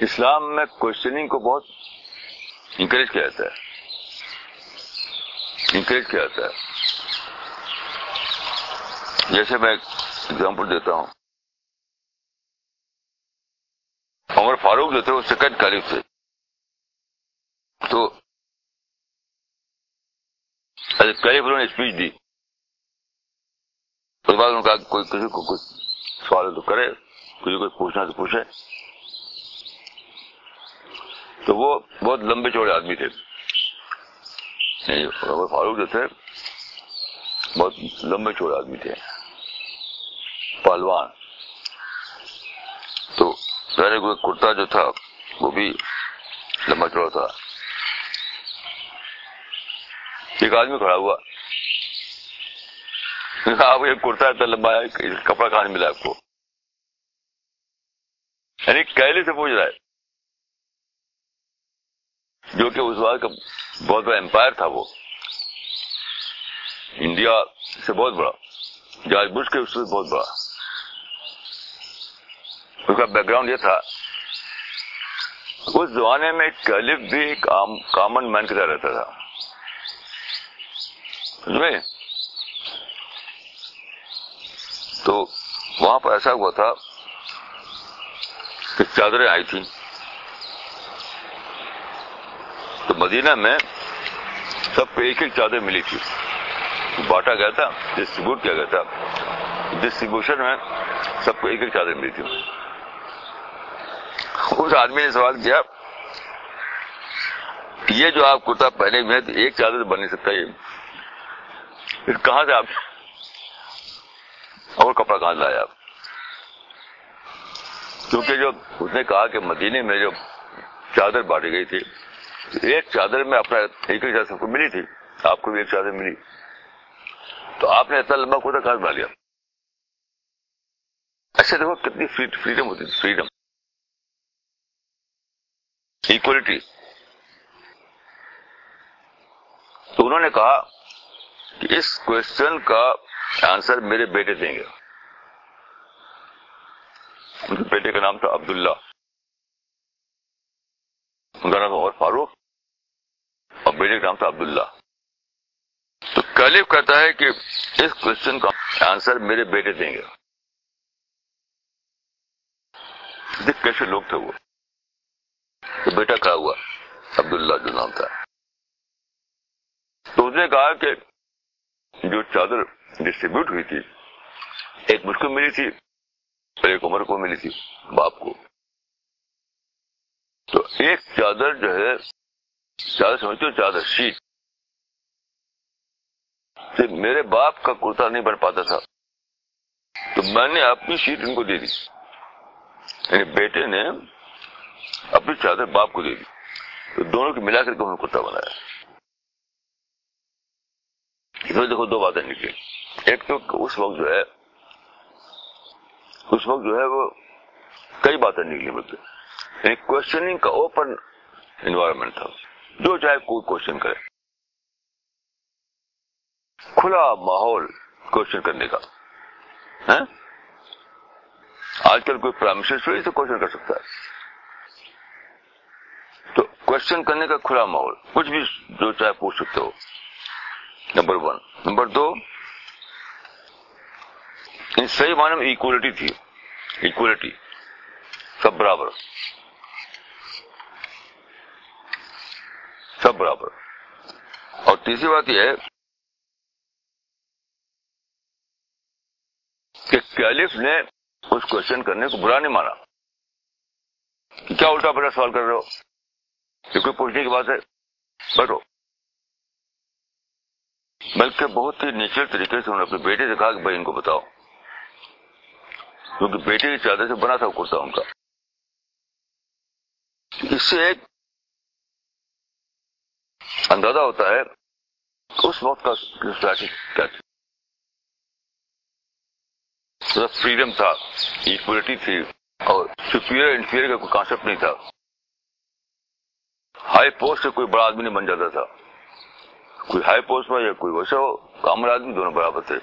اسلام میں کوشچننگ کو بہت انکریج کیا جاتا ہے۔ انکریج کیا جاتا ہے۔ جیسے میں اگزامپل دیتا ہوں۔ عمر فاروق جو تھے وہ سیکنڈ کالف تھے۔ تو کالف انہوں نے اسپیچ دی۔ اس بعد ان کا کوئی کسی کو کچھ سوال تو کرے، کسی کو پوچھنا تو پوچھے۔ تو وہ بہت لمبے چوڑے آدمی تھے۔ یعنی عمر فاروق جو تھے، بہت لمبے چوڑے آدمی تھے۔ پہلوان۔ تو پہلے کوئی کرتا جو تھا، وہ بھی لمبا چوڑا تھا۔ ایک آدمی کھڑا ہوا۔ آپ ایک کرتا اتنا لمبا ہے کپڑا کہاں ملا آپ کو؟ یعنی کیلے سے پوچھ رہا ہے۔ جو کہ اس بات کا بہت بڑا امپائر تھا وہ۔ انڈیا سے بہت بڑا۔ جارج بش کے اس سے بہت بڑا۔ اس کا بیک گراؤنڈ یہ تھا۔ اس زمانے میں کیلف بھی ایک کامن مین کی طرح رہتا تھا۔ تو وہاں پر ایسا ہوا تھا کہ چادریں آئی تھیں۔ تو مدینہ میں سب کو ایک ایک چادر ملی تھی۔ بانٹا گیا تھا ڈسٹریبیوٹ کیا گیا تھا۔ ڈسٹریبیوشن میں سب کو ایک ایک چادر ملی تھی۔ اس آدمی نے سوال کیا، یہ جو آپ کرتا پہنے ہوئے تو ایک چادر بن نہیں سکتا، یہ کہاں سے آپ اور کپڑا کہاں لایا آپ؟ کیونکہ جو اس نے کہا کہ مدینے میں جو چادر بانٹی گئی تھی ایک چادر میں اپنا ایک ایک چادر سب کو ملی تھی، آپ کو بھی ایک چادر ملی۔ تو آپ نے اتنا لمبا کوتا کہاں بنا لیا اچھا دیکھو کتنی فریڈم ہوتی تھی فریڈم اکولیٹی تو انہوں نے کہا کہ اس کوشچن کا آنسر میرے بیٹے دیں گے۔ ان کے بیٹے کا نام تھا عبداللہ۔ ان کا نام عمر فاروق۔ اور بیٹے کا نام تھا عبداللہ۔ تو کیلف کہتا ہے کہ اس کوشچن کا آنسر میرے بیٹے دیں گے۔ دیکھ کیسے لوگ تھے وہ۔ تو بیٹا کھڑا ہوا، عبداللہ جو نام تھا۔ تو اس نے کہا کہ جو چادر ڈسٹریبیوٹ ہوئی تھی، ایک مجھ کو ملی تھی اور ایک عمر کو ملی تھی، باپ کو۔ تو ایک چادر جو ہے چادر سمجھتے ہو چادر شیٹ میرے باپ کا کرتا نہیں بن پاتا تھا۔ تو میں نے اپنی شیٹ ان کو دے دی۔ یعنی بیٹے نے اپنی چادر باپ کو دے دی۔ تو دونوں کی ملا کر کے انہوں نے کرتا بنایا۔ اس دیکھو دو باتیں نکلی۔ ایک تو اس وقت جو ہے، اس وقت جو ہے وہ کئی باتیں نکلی مطلب یعنی کوشچننگ کا اوپن انوائرمنٹ تھا۔ جو چاہے کوئی کوشچن کرے۔ کھلا ماحول کوشچن کرنے کا۔ ہاں؟ آج کل کوئی پرامشن سے کوشچن کر سکتا ہے۔ تو کوشچن کرنے کا کھلا ماحول، کچھ بھی جو چاہے پوچھ سکتے ہو۔ نمبر ون نمبر دو ان صحیح معنی میں ایکولیٹی تھی۔ ایکولیٹی سب برابر سب برابر۔ اور تیسری بات یہ ہے کہ کیلف نے اس کوشچن کرنے کو برا نہیں مانا۔ کہ کیا الٹا پلٹا سوال کر رہے ہو؟ یہ کوئی پوچھنے کی بات ہے؟ بیٹھو۔ بلکہ بہت ہی نیچرل طریقے سے انہوں نے اپنے بیٹے سے کہا کہ بھائی ان کو بتاؤ۔ کیونکہ بیٹے کی چادر سے بنا تھا کرتا ان کا۔ اس سے ایک اندازہ ہوتا ہے اس وقت کا کیا تھی فریڈم تھا ایکولیٹی تھی اور سپیریئر انفیریئر کا کوئی کانسیپٹ نہیں تھا ہائی پوسٹ سے کوئی بڑا آدمی نہیں بن جاتا تھا کوئی ہائی پوسٹ میں یا کوئی ویسا ہو کامن آدمی دونوں برابر تھے